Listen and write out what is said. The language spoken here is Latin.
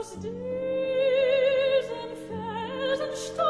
aus diesem Felsenstein